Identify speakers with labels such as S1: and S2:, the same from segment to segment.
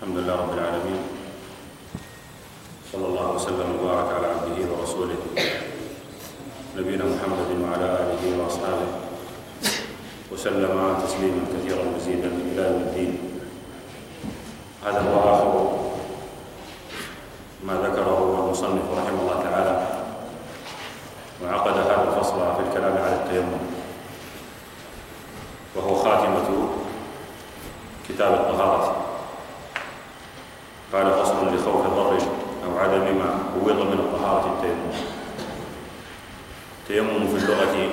S1: الحمد لله رب العالمين. صلى الله وسلم وبارك على عبده ورسوله. نبينا محمد وعلى آله وأصحابه. وسلم تسليما كثيرا مزيدا إلى يوم الدين. هذا هو آخر ما ذكره المصنف رحمه الله تعالى. وعقد هذا الفصل في الكلام على التيمم. وهو خاتمة كتاب الطهارة. قال فصل لخوف ضر أو عدم ما عوض من الطهارة التيمم. التيمم في اللغة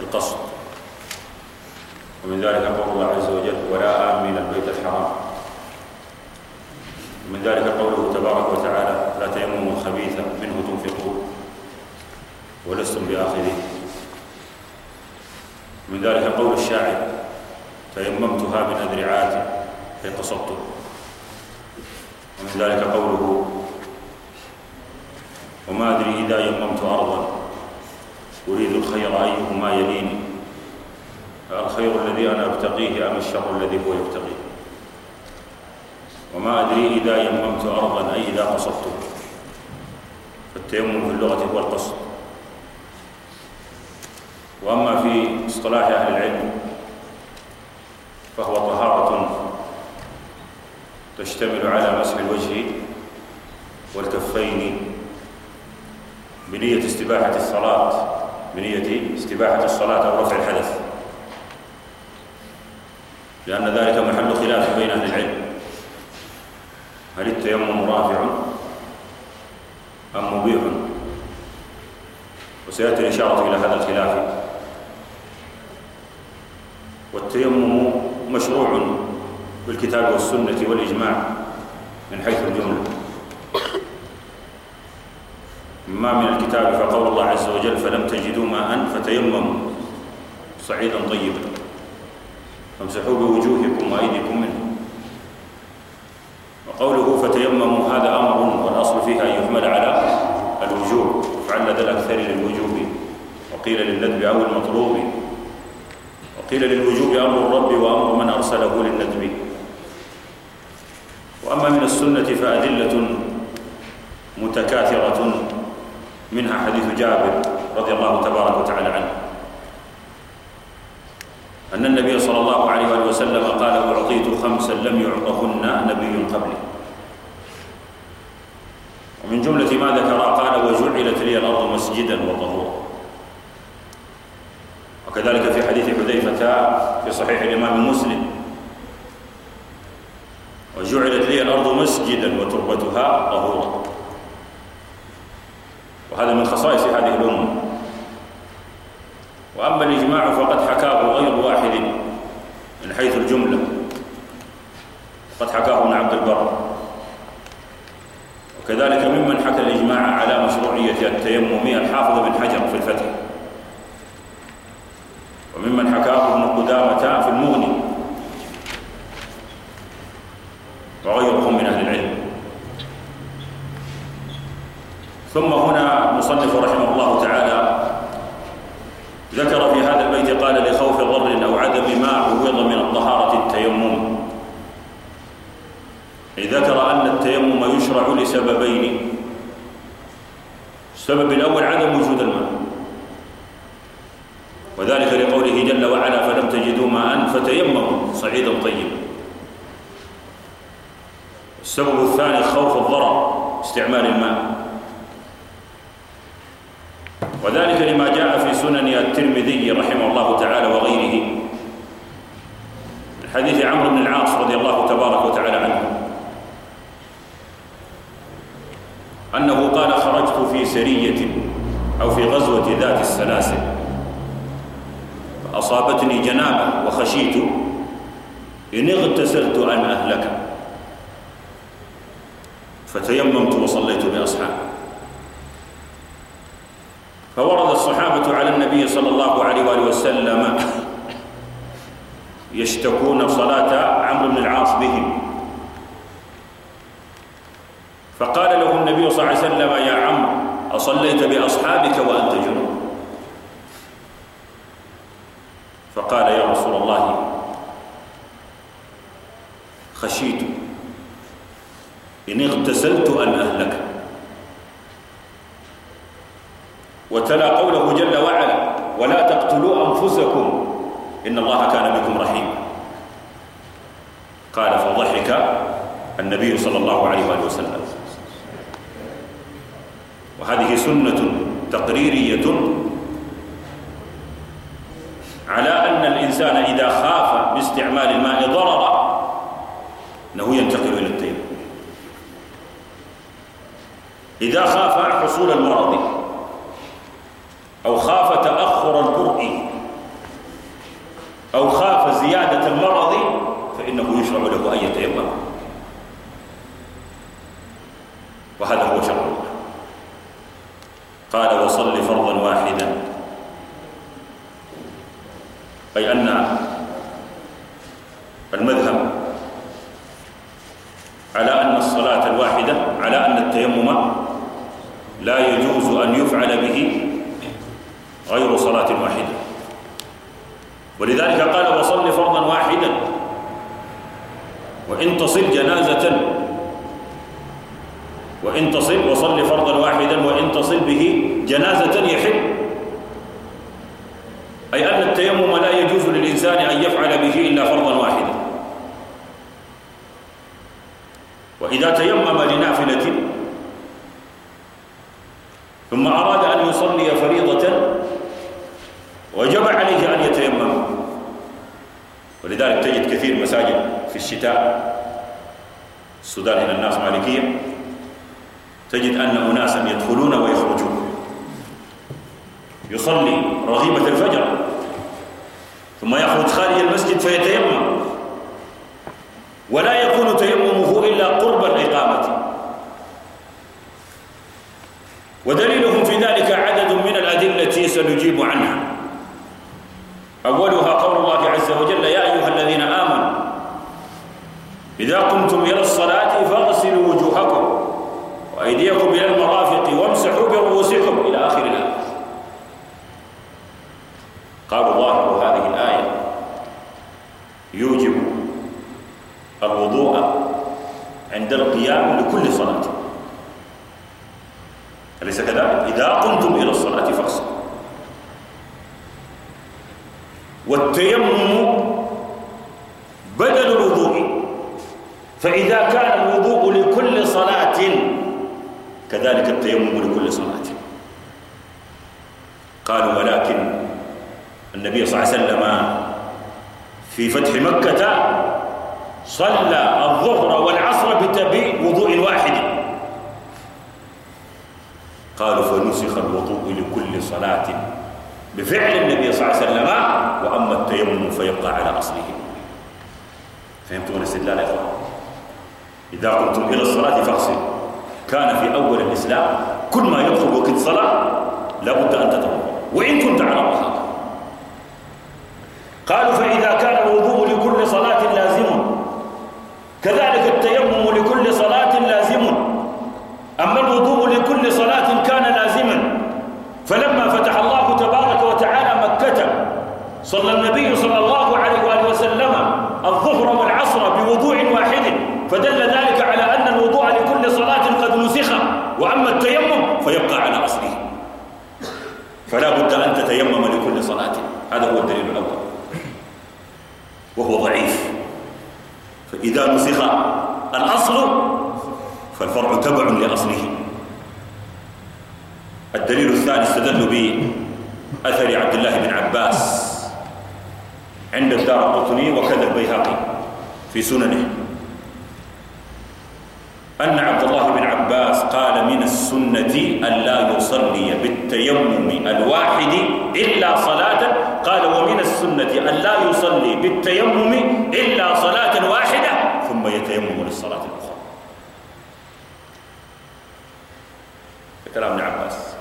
S1: القصد. ومن ذلك قول الله عز وجل ولا آمن البيت الحرام. ومن ذلك قوله تبارك وتعالى لا تيمموا الخبيث منه تنفقون ولستم بآخذه من ذلك قول الشاعر تيممتها من أذرعاتي أي ذلك قوله وما أدري إذا يممت أرضا أريد الخير أيهما يليني الخير الذي أنا أبتقيه أم الشر الذي هو يبتقيه وما أدري إذا يممت أرضا أي إذا قصدته فالتيمم في اللغة هو القصد وأما في اصطلاح أهل العلم فهو طهارة تشتمل على مسح الوجه والكفين بنية استباحة الصلاة بنية استباحة الصلاة أو رفع الحدث. لأن ذلك محل خلاف بين أهل العلم. هل التيمم رافع أم مبيح؟ وسيأتي الإشارة إلى هذا الخلاف. والتيمم مشروع بالكتاب والسنة والإجماع من حيث الجملة. ما من الكتاب فقول الله عز وجل فلم تجدوا ماء فتيمموا صعيدا طيبا. فامسحوا بوجوهكم وأيديكم منه. وقوله فتيمموا هذا أمر والأصل فيها أن يحمل على الوجوب فعل ذا الأكثر للوجوب. وقيل للندب أو المطلوب. وقيل للوجوب أمر الرب وأمر من أرسله للندب. السنة فأدلة متكاثرة منها حديث جابر رضي الله تبارك وتعالى عنه. أن النبي صلى الله عليه وسلم قال أعطيت خمسا لم يعطهن نبي قبلي. ومن جملة ما ذكر قال وجعلت لي الأرض مسجدا وطهورا. وكذلك في حديث حذيفة في صحيح الإمام مسلم وجعلت لي الأرض مسجدا وتربتها طهورا. وهذا من خصائص هذه الأمة. وأما الإجماع فقد حكاه غير واحد من حيث الجملة. قد حكاه ابن عبد البر. وكذلك ممن حكى الإجماع على مشروعية التيمم الحافظ بن حجر في الفتح. وممن حكاه ابن قدامة في المغني. وغيرهم من أهل العلم. ثم هنا المصنف رحمه الله تعالى ذكر في هذا البيت قال لخوف ضر أو عدم ما عوض من الطهارة التيمم. أي ذكر أن التيمم يشرع لسببين السبب الأول عدم وجود الماء وذلك لقوله جل وعلا فلم تجدوا ماء فتيمموا صعيدا طيبا السبب الثاني خوف الضرر استعمال الماء. وذلك لما جاء في سنن الترمذي رحمه الله تعالى وغيره. حديث عمرو بن العاص رضي الله تبارك وتعالى عنه. أنه قال خرجت في سرية أو في غزوة ذات السلاسل. فأصابتني جنابة وخشيت إن اغتسلت أن أهلك. فتيممت وصليت بأصحابي. فورد الصحابة على النبي صلى الله عليه وآله وسلم يشتكون صلاة عمرو بن العاص بهم. فقال له النبي صلى الله عليه وسلم يا عمرو أصليت بأصحابك وأنت جنوب فقال يا رسول الله خشيت إن اغتسلت أن أهلك. وتلا قوله جل وعلا ولا تقتلوا أنفسكم إن الله كان بكم رحيما قال فضحك النبي صلى الله عليه وآله وسلم. وهذه سنة تقريرية على أن الإنسان إذا خاف باستعمال الماء ضررا أنه ينتقل إلى التيمم إذا خاف حصول المرض أو خاف تأخر البرء أو خاف زيادة المرض فإنه يشرع له أن يتيمم. وهذا هو شرع الله. قال وصل فرضا واحدا. أي أن المذهب على أن الصلاة الواحدة على أن التيمم لا يجوز أن يفعل به غير صلاة واحدة. ولذلك قال وصل فرضا واحدا. وإن تصل جنازة وإن تصل وصل فرضا واحدا وإن تصل به جنازة يحل. أي أن التيمم لا يجوز للإنسان أن يفعل به إلا فرضا واحدا. وإذا تيمم لنافلة ثم أراد أن يصلي فريضة وجب عليه أن يتيمم. ولذلك تجد كثير مساجد في الشتاء السودان هنا الناس مالكية. تجد أن أناسا يدخلون ويخرجون. يصلي رغيبة الفجر ثم يخرج خارج المسجد فيتيمم. ولا يكون تيممه إلا قرب ودليلهم في ذلك عدد من الأدلة سنجيب عنها. أولها قول الله عز وجل يا أيها الذين آمنوا إذا قمتم إلى الصلاة فاغسلوا وجوهكم وأيديكم إلى المرافق وامسحوا برؤوسكم إلى آخر الآية. قال ظاهر هذه الآية يوجب الوضوء عند القيام لكل صلاة. أليس كذلك؟ إذا قمتم إلى الصلاة فاغسلوا. والتيمم بدل الوضوء. فإذا كان الوضوء لكل صلاة كذلك التيمم لكل صلاة. قالوا ولكن النبي صلى الله عليه وسلم في فتح مكة صلى الظهر والعصر بوضوء واحد. قالوا فنسخ الوضوء لكل صلاة بفعل النبي صلى الله عليه وسلم وأما التيمم فيبقى على أصله. فهمتم الاستدلال يا إخوان؟ إذا قمتم إلى الصلاة فاغسلوا كان في أول الإسلام كل ما يدخل وقت صلاة لابد أن تتوضأ وإن كنت على الطهارة قالوا فإذا كان الوضوء لكل صلاة لازم. كذلك التيمم لكل صلاة لازم. أما الوضوء لكل صلاة كان لازما فلما فتح الله تبارك وتعالى مكة صلى النبي صلى الله عليه وآله وسلم الظهر والعصر بوضوء واحد فدل ذلك على أن الوضوء لكل صلاة قد نسخ وأما التيمم فيبقى على أصله. فلا بد أن تتيمم لكل صلاة. هذا هو الدليل الأول. وهو ضعيف. فإذا نسخ الأصل فالفرع تبع لأصله. الدليل الثاني استدل بأثر عبد الله بن عباس. عند الدار القطني وكذا البيهقي في سننه. أن عبد الله بن عباس قال من السنة أن لا يصلي بالتيمم الواحد إلا صلاة. قال ومن السنة أن لا يصلي بالتيمم إلا صلاة واحدة ثم يتيمم للصلاة الأخرى. كلام ابن عباس.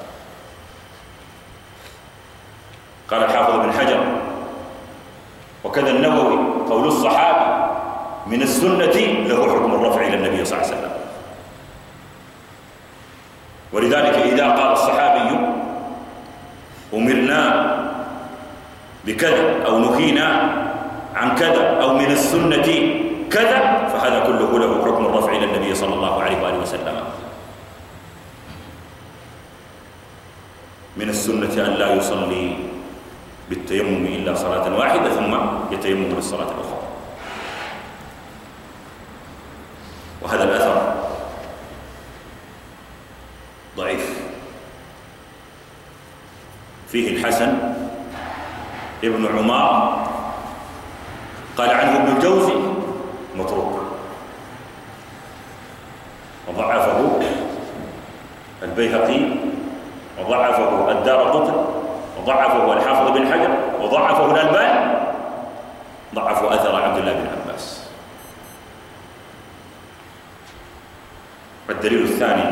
S1: قال الحافظ بن حجر وكذا النووي قول الصحابة من السنة له حكم الرفع إلى النبي صلى الله عليه وسلم. ولذلك إذا قال الصحابي أمرنا بكذا أو نهينا عن كذا أو من السنة كذا فهذا كله له حكم الرفع إلى النبي صلى الله عليه وآله وسلم. من السنة أن لا يصلي بالتيمم إلا صلاة واحدة ثم يتيمم للصلاة الأخرى. وهذا الأثر ضعيف. فيه الحسن ابن عمار قال عنه ابن الجوزي متروك. وضعفه البيهقي وضعفه الدار قطن. وضعفه الحافظ بن حجر وضعفه الألباني ضعفوا أثر عبد الله بن عباس. الدليل الثاني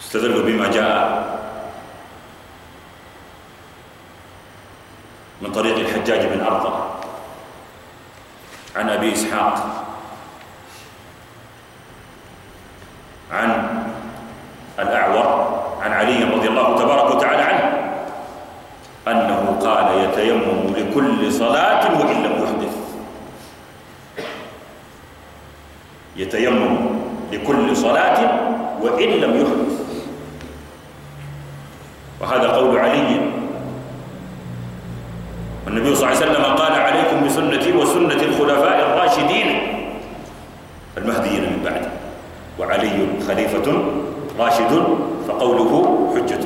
S1: استدلوا بما جاء من طريق الحجاج بن أرطى عن أبي إسحاق عن الأعور عن علي رضي الله تبارك وتعالى عنه يتيمم لكل صلاة وإن لم يحدث. يتيمم لكل صلاة وإن لم يحدث وهذا قول علي والنبي صلى الله عليه وسلم قال عليكم بسنتي وسنة الخلفاء الراشدين المهديين من بعد وعلي خليفة راشد فقوله حجة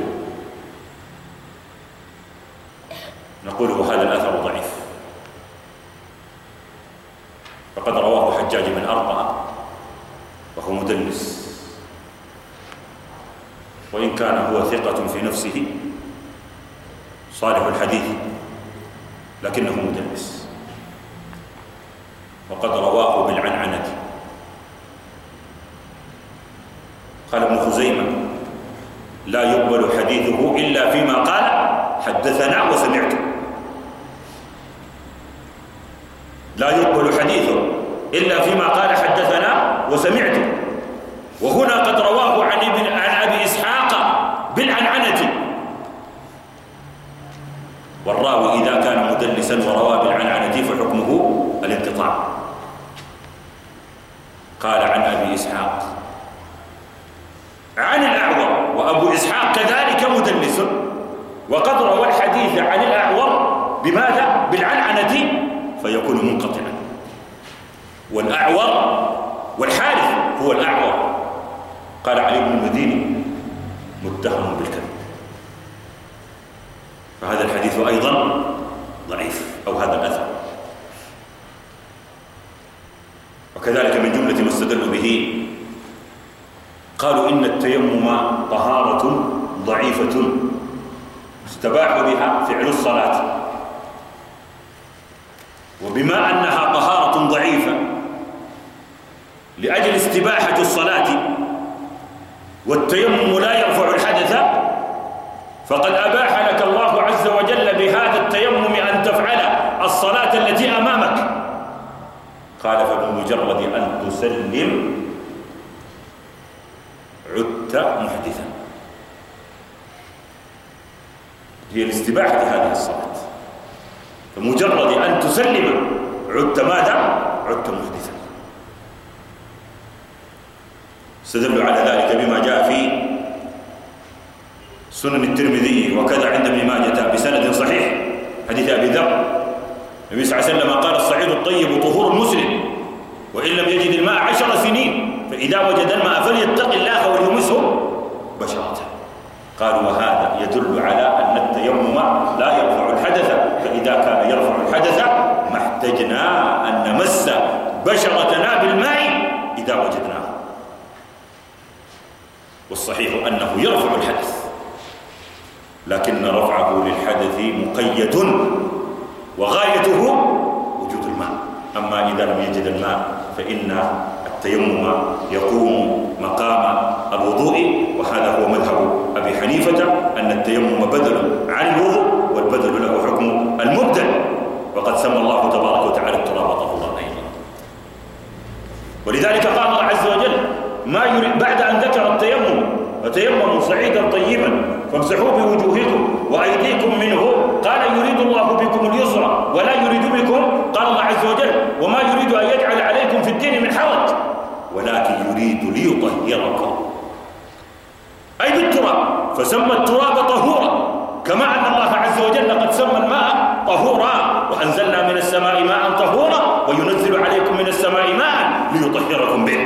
S1: نقول هذا الأثر ضعيف فقد رواه حجاج بن أرقى وهو مدلس وإن كان هو ثقة في نفسه صالح الحديث لكنه مدلس وقد رواه بالعنعنة. قال ابن خزيمة لا يقبل حديثه إلا فيما قال حدثنا وسمعت لا يقبل حديثه إلا فيما قال حدثنا وسمعت وهنا قد رواه عن ابن عن أبي إسحاق بالعنعنة والراوي إذا كان مدلسا وروى بالعنعنة فحكمه الانقطاع قال عن أبي إسحاق عن الأعور وأبو إسحاق كذلك مدلس وقد روى الحديث عن الأعور بماذا؟ بالعنعنة فيكون منقطعا والأعور والحارث هو الأعور. قال علي بن المديني متهم بالكذب. فهذا الحديث أيضا ضعيف أو هذا الأثر. وكذلك من جملة ما استدلوا به قالوا إن التيمم طهارة ضعيفة استباح بها فعل الصلاة. وبما أنها طهارة ضعيفة لأجل استباحة الصلاة. والتيمم لا يرفع الحدث. فقد أباح لك الله عز وجل بهذا التيمم أن تفعل الصلاة التي أمامك. قال فبمجرد أن تسلم عدت محدثا. هي لاستباحة هذه الصلاة. فمجرد أن تسلم عدت ماذا؟ عدت محدثا. استدلوا على ذلك بما جاء في سنن الترمذي وكذا عند ابن ماجه بسند صحيح. حديث أبي ذر. النبي صلى الله عليه وسلم قال الصعيد الطيب طهور المسلم وإن لم يجد الماء عشر سنين فإذا وجد الماء فليتق الله وليمسه بشرته. قالوا وهذا يدل على أن التيمم لا يرفع الحدث فإذا كان يرفع الحدث ما احتجنا أن نمس بشرتنا بالماء إذا وجدناه. والصحيح أنه يرفع الحدث لكن رفعه للحدث مقيد وغايته وجود الماء. أما إذا لم يجد الماء فإن التيمم يقوم مقام الوضوء وهذا هو مذهب أبي حنيفة أن التيمم بدل عن الوضوء والبدل له حكم المبدل وقد سمى الله تبارك وتعالى التراب طهورا أيضا. ولذلك قال الله عز وجل ما يريد بعد أن ذكر التيمم فتيمموا صعيدا طيبا فامسحوا بوجوهكم وأيديكم منه. قال يريد الله بكم اليسر ولا يريد بكم قال الله عز وجل وما يريد أن يجعل عليكم في الدين من حرج ولكن يريد ليطهركم أي بالتراب فسمى التراب طهورا كما أن الله عز وجل قد سمى الماء طهورا. وأنزلنا من السماء ماء طهورا وينزل عليكم من السماء ماء ليطهركم به.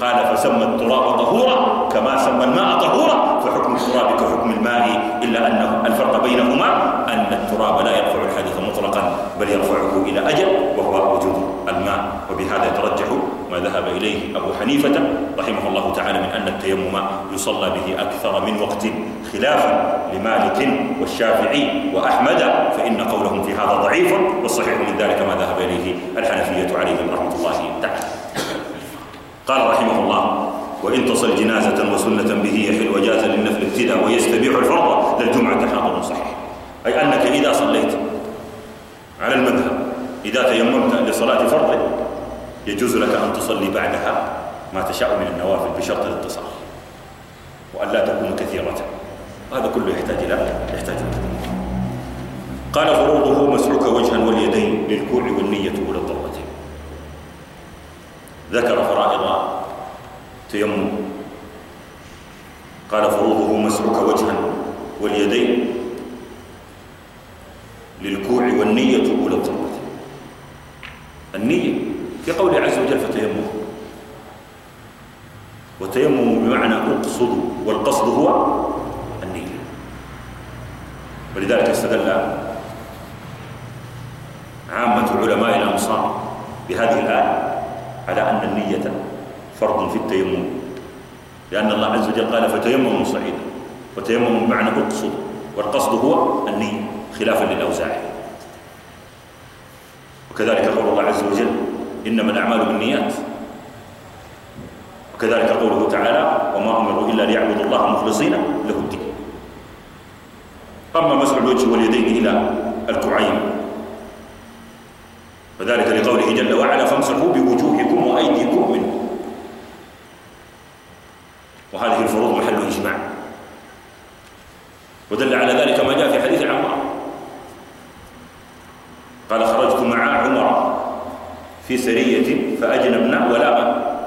S1: قال فسمى التراب طهورا كما سمى الماء طهورا فحكم التراب كحكم الماء إلا أنه الفرق بينهما أن التراب لا يرفع الحدث مطلقا بل يرفعه إلى أجل وهو وجود الماء. وبهذا يترجح ما ذهب إليه أبو حنيفة رحمه الله تعالى من أن التيمم يصلى به أكثر من وقت خلافا لمالك والشافعي وأحمد فإن قولهم في هذا ضعيف والصحيح من ذلك ما ذهب إليه الحنفية عليهم رحمة الله تعالى. قال رحمه الله وإن تصل جنازة وسنة به يحل وجاز للنفل ابتداء ويستبيح الفرض للجمعة حاضر صحيح. أي أنك إذا صليت على المذهب إذا تيممت لصلاة فرض يجوز لك أن تصلي بعدها ما تشاء من النوافل بشرط الاتصال وأن لا تكون كثيرة. هذا كله يحتاج إلى يحتاج إلى. قال فروضه مسحوك وجها واليدين للكوع والنية أولى الضربتين ذكر فرائض تيمم. قال فروضه مسحوك وجها واليدين للكوع والنية أولى الضربتين النية في قول عز وجل فتيمم. والتيمم بمعنى أقصد والقصد هو النية. ولذلك استدل عامة علماء الأمصار بهذه الآية. على أن النية فرض في التيمم. لأن الله عز وجل قال فتيمم صعيدا وتيمم بمعنى أقصد. والقصد هو النية خلافا للأوزاعي وكذلك قول الله عز وجل إنما الأعمال بالنيات وكذلك قوله تعالى وما أمروا إلا ليعبدوا الله مخلصين له الدين أما مسح الوجه واليدين إلى الكعين وذلك لقوله جل وعلا فامسحوا بوجوهكم وأيديكم منه وهذه الفروض محل إجماع. ودل على ذلك ما جاء في حديث عمار. قال خرجت مع عمر في سرية فأجنبنا ولا ماء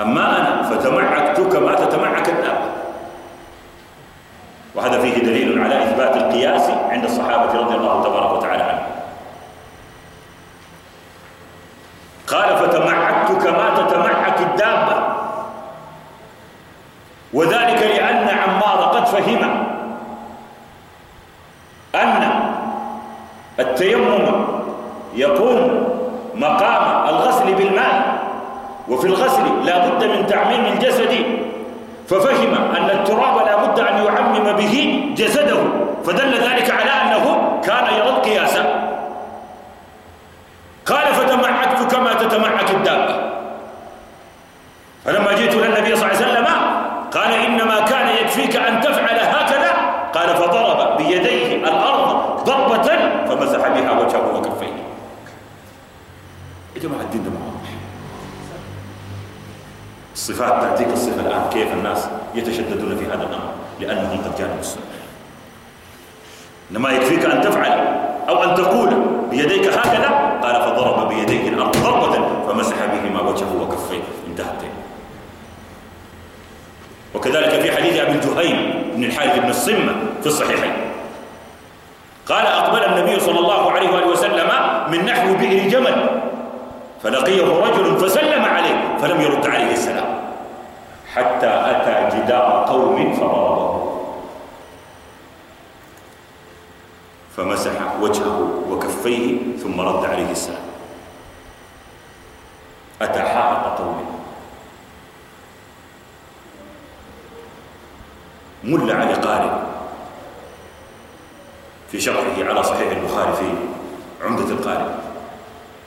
S1: أما أنا فتمعكت كما تتمعك الدابة وهذا فيه دليل على إثبات القياس عند الصحابة رضي الله تبارك وتعالى عنهم قال فتمعكت كما تتمعك الدابة. وذلك لأن عمار قد فهم أن التيمم يقوم مقام الغسل بالماء وفي الغسل لا بد من تعميم الجسد. ففهم أن التراب لا بد أن يعمم به جسده فدل ذلك على أنه كان يرى القياس قال فتمعكت كما تتمعك الدابة فلما جئت إلى النبي صلى الله عليه وسلم قال إنما كان يكفيك أن تفعل هكذا قال فضرب بيديه الأرض ضربة فمسح بها وجهه وكفيه يا جماعة الدين ده واضح الصفات تأتيك الصفة الآن كيف الناس يتشددون في هذا الأمر لأنهم قد جانبوا السنة إنما يكفيك أن تفعل أو أن تقول بيديك هكذا قال فضرب بيديه الأرض ضربة فمسح بهما وجهه وكفيه انتهت. وكذلك في حديث أبي الجهيم بن الحارث بن الصمة في الصحيحين. قال أقبل النبي صلى الله عليه وآله وسلم من نحو بئر جمل فلقيه رجل فسلم عليه فلم يرد عليه السلام. حتى أتى جدار قوم فضربه فمسح وجهه وكفيه ثم رد عليه السلام. أتى حائط قوم. مل علي قارئ. في شرحه على صحيح البخاري في عمدة القارئ.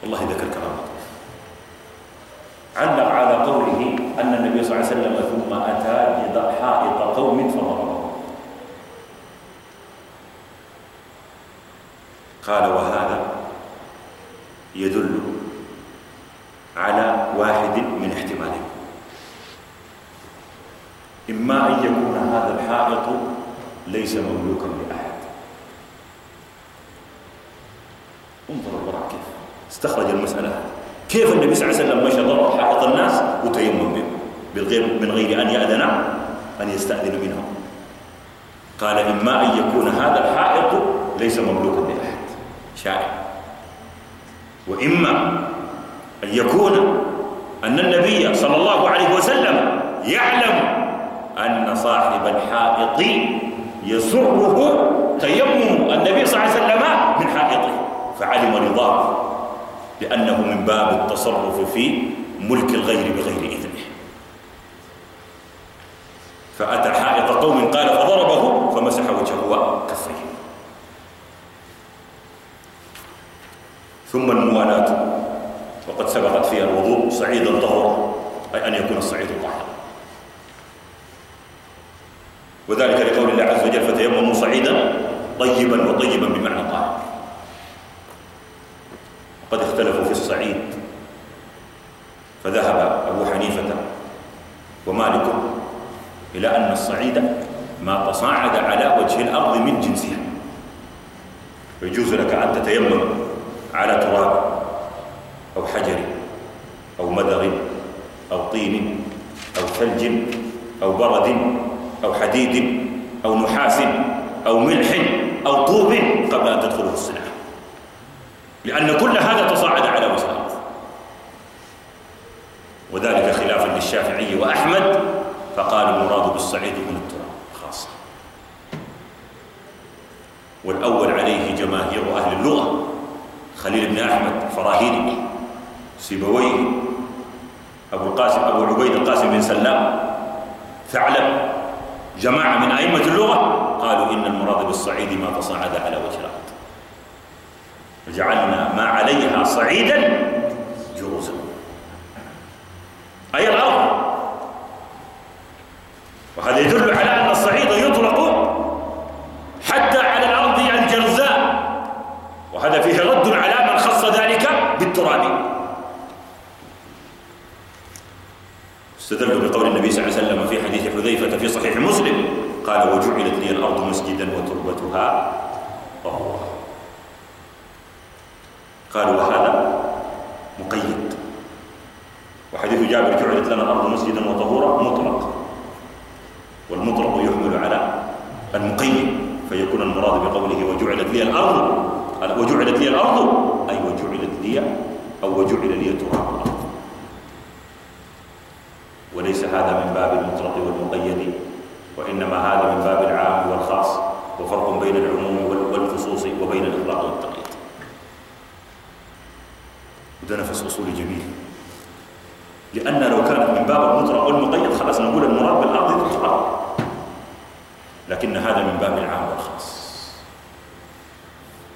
S1: والله ذكر كلام علق على قوله أن النبي صلى الله عليه وسلم ثم أتى حائط قوم فضربه قال وهذا يدل على واحد من احتمالين إما أن يكون هذا الحائط ليس مملوكا لأحد. انظر الورع كيف. استخرج المسألة. كيف النبي صلى الله عليه وسلم مشى ضرب حائط الناس وتيمم بهم بالغير من غير أن يأذن أن يستأذن منهم. قال إما أن يكون هذا الحائط ليس مملوكا لأحد شائع. وإما أن يكون أن النبي صلى الله عليه وسلم يعلم أن صاحب الحائط يسره تيمم النبي صلى الله عليه وسلم من حائطه فعلم رضاه لأنه من باب التصرف في ملك الغير بغير فأتى حائط قوم قال فضربه فمسح وجهه وكفيه ثم الموالاة. وقد سبقت فيها الوضوء صعيدا طهورا أي أن يكون الصعيد طاهرا وذلك لقول الله عز وجل فتيمموا صعيدا طيبا وطيبا بمعنى طاهر قد اختلفوا في الصعيد فذهب أبو حنيفة ومالك إلى أن الصعيد ما تصاعد على وجه الأرض من جنسها. ويجوز لك أن تتيمم على تراب أو حجر أو مدر أو طين أو ثلج أو برد أو حديد أو نحاس أو ملح أو طوب قبل أن تدخله الصناعة. لأن كل هذا تصاعد على وجه الأرض. وذلك خلافا للشافعي وأحمد فقال المراد بالصعيد من التراب خاصة. والأول عليه جماهير أهل اللغة خليل بن أحمد فراهيدي سيبويه أبو القاسم أبو عبيد القاسم بن سلام ثعلب جماعة من أئمة اللغة قالوا إن المراد بالصعيد ما تصاعد على وجه الأرض. وجعلنا ما عليها صعيدا جروزا أي الأرض؟ وهذا يدل على أن الصعيد يطلق حتى على الأرض الجرزاء. وهذا فيه رد على من خص ذلك بالتراب. استدلوا بقول النبي صلى الله عليه وسلم في حديث حذيفة في صحيح مسلم قال وجعلت لي الأرض مسجدا وتربتها. طهورا قالوا وهذا مقيد وحديث جابر جعلت لنا الأرض مسجدا وطهورا مطلق والمطلق يحمل على المقيد فيكون المراد بقوله وجعلت لي الأرض وجعلت لي الأرض أي وجعلت لي أو وجعل لي تراب الأرض وليس هذا من باب المطلق والمقيد وإنما هذا من باب العام والخاص وفرق بين العموم والخصوص وبين الإطلاق والتقييد. وده نفس أصولي جميل. لأن لو كانت من باب المطلق والمقيد خلاص نقول المراد بالأرض التراب لكن هذا من باب العام والخاص.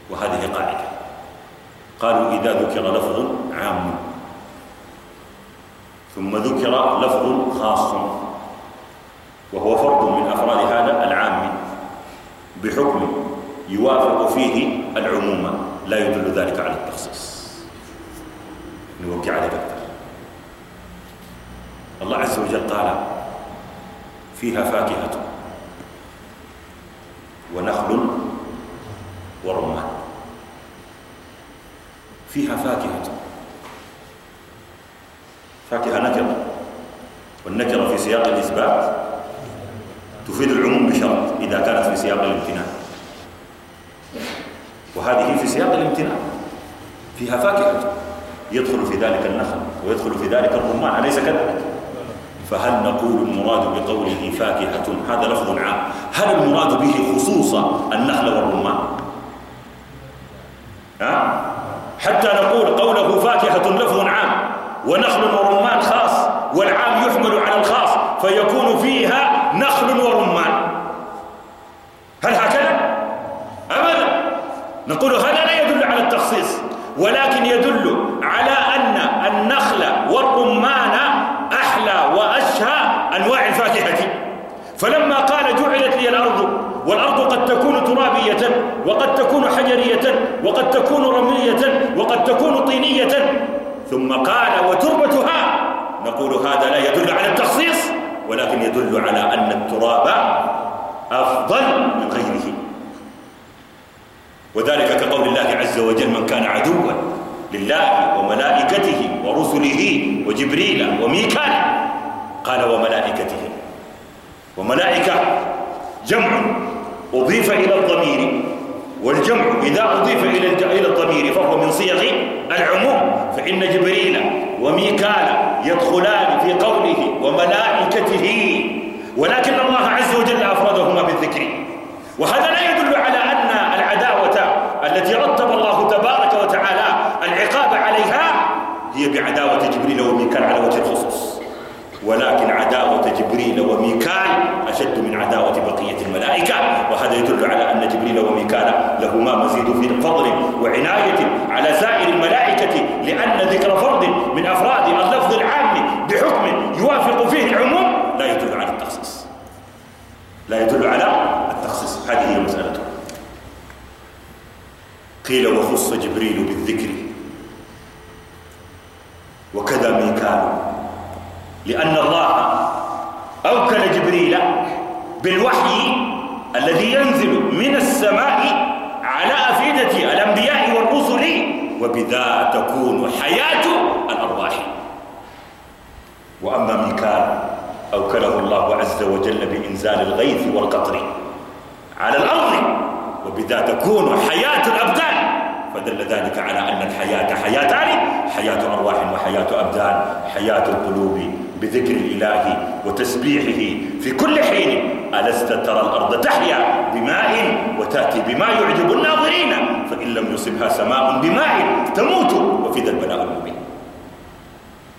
S1: وهذه قاعدة. قالوا إذا ذكر لفظ عام. ثم ذكر لفظ خاص. وهو فرد من أفراد هذا العام. بحكم يوافق فيه العموم. لا يدل ذلك على التخصيص. نوقع على أكثر الله عز وجل قال فيها فاكهة. ونخل ورمان. فيها فاكهة. فاكهة نكرة والنكرة في سياق الإثبات تفيد العموم بشرط إذا كانت في سياق الامتنان وهذه في سياق الامتنان فيها فاكهة. يدخل في ذلك النخل ويدخل في ذلك الرمان. أليس كذلك؟ فهل نقول المراد بقوله فاكهة؟ هذا لفظ عام. هل المراد به خصوصا النخل والرمان؟ ها؟ حتى نقول قوله فاكهة لفظ عام ونخل ورمان خاص والعام يحمل على الخاص فيكون فيها نخل ورمان. هل هكذا؟ أبدا. نقول هذا لا يدل على التخصيص ولكن يدل على أن النخل والرمان وأشهى أنواع الفاكهة. فلما قال جعلت لي الأرض والأرض قد تكون ترابية وقد تكون حجرية وقد تكون رملية وقد تكون طينية. ثم قال وتربتها؟ نقول هذا لا يدل على التخصيص ولكن يدل على أن التراب أفضل من غيره. وذلك كقول الله عز وجل من كان عدوا لله وملائكته ورسله وجبريل وميكال قال وملائكته. وملائكة جمع
S2: أضيف إلى الضمير والجمع إذا أضيف إلى الضمير فهو من صيغ العموم فإن جبريل وميكال يدخلان في قوله وملائكته. ولكن الله عز وجل أفردهما بالذكر. وهذا لا يدل على أن العداوة التي رتب الله تبارك وتعالى العقاب عليها هي بعداوة جبريل وميكال على وجه الخصوص. ولكن عداوة جبريل وميكال أشد من عداوة بقية الملائكة. وهذا يدل على أن جبريل وميكال لهما مزيد في فضل وعناية على سائر الملائكة لأن ذكر فرد من أفراد اللفظ العام بحكم يوافق فيه العموم لا يدل على التخصيص. لا يدل على التخصيص. هذه هي مسألته قيل وخص جبريل بالذكر. وكذا ميكال. لأن الله أوكل جبريل بالوحي الذي ينزل من السماء على أفئدة الأنبياء والرسل وبذا تكون حياة الأرواح. وأما ميكال أوكله الله عز وجل بإنزال الغيث والقطر على الأرض وبذا تكون حياة الأبدان فدل ذلك على أن الحياة حياتان حياة أرواح وحياة أبدان حياة القلوب بذكر الإله وتسبيحه. في كل حين ألست ترى الأرض تحيا بماء وتأتي بما يعجب الناظرين؟ فإن لم يصبها سماء بماء تموت وفي ذا البلاء المبين.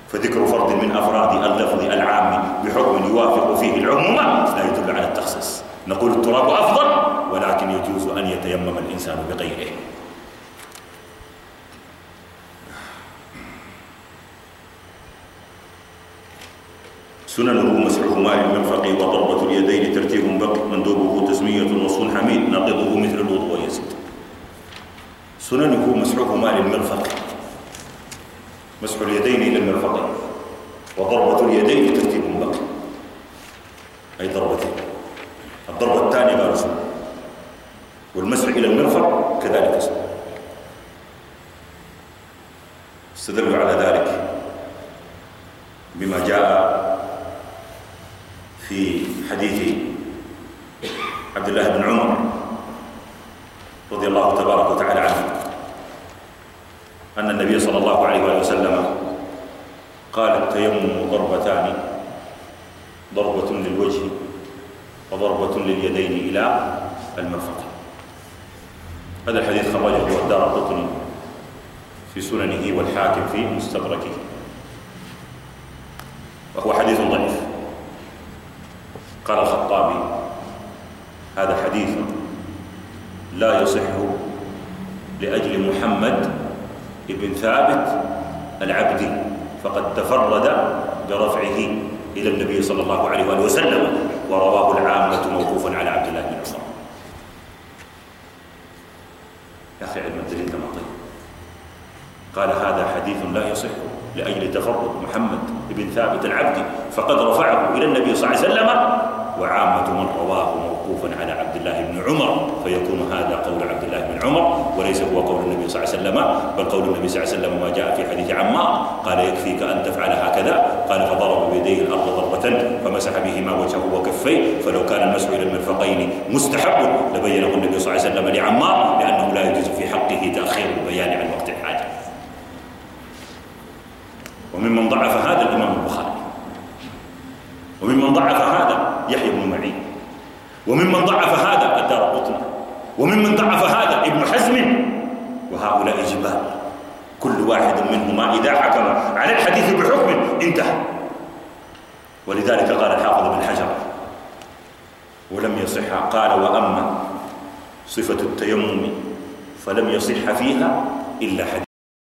S2: فذكر فرد من أفراد اللفظ العام بحكم يوافق فيه العموم لا يدل على التخصيص. نقول التراب أفضل ولكن يجوز أن يتيمم الإنسان بغيره. سننه مسحهما للمنفق وضربة اليدين ترتيب بق مندوبه تسمية وصف حميد ناقضه مثل الوضوء ويزيد. سننه مسحهما للمرفق مسح اليدين إلى المرفقين وضربة اليدين ترتيب بق أي ضربتين الضربة الثانية سنة والمسح إلى المرفق كذلك سنة استدلوا على ذلك بما جاء في حديث عبد الله بن عمر رضي الله تبارك وتعالى عنه أن النبي صلى الله عليه وسلم قال التيمم ضربتان ضربة للوجه وضربة لليدين إلى المرفق. هذا الحديث خرجه الدار قطني في سننه والحاكم في مستدركه وهو حديث ضعيف قال الخطابي هذا حديث لا يصح لأجل محمد ابن ثابت العبدي فقد تفرد برفعه إلى النبي صلى الله عليه وآله وسلم ورواه العامة موقوفا على عبد الله بن عمر. يا أخي علم الدليل كما طيب قال هذا حديث لا يصح لأجل تفرد محمد بن ثابت العبدي فقد رفعه إلى النبي صلى الله عليه وسلم وعامة من رواه موقوفا على عبد الله بن عمر فيكون هذا قول عبد الله بن عمر وليس هو قول النبي صلى الله عليه وسلم بل قول النبي صلى الله عليه وسلم ما جاء في حديث عمار قال يكفيك أن تفعل هكذا. قال فضرب بيديه الأرض ضربة فمسح بهما وجهه وكفيه فلو كان المسح إلى المرفقين مستحب. لبينه النبي صلى الله عليه وسلم لعمار لأنه لا يجوز في حقه تأخير البيان عن وقت الحاجة. وممن ضعف هذا الإمام البخاري. وممن ضعف هذا يحيى بن معين. وممن ضعف هذا الدار قطني. وممن ضعف هذا ابن حزم. وهؤلاء جبال. كل واحد منهما إذا حكم على الحديث بحكم انتهى. ولذلك قال الحافظ بن حجر ولم يصح. قال وأما صفة التيمم فلم يصح فيها إلا حديث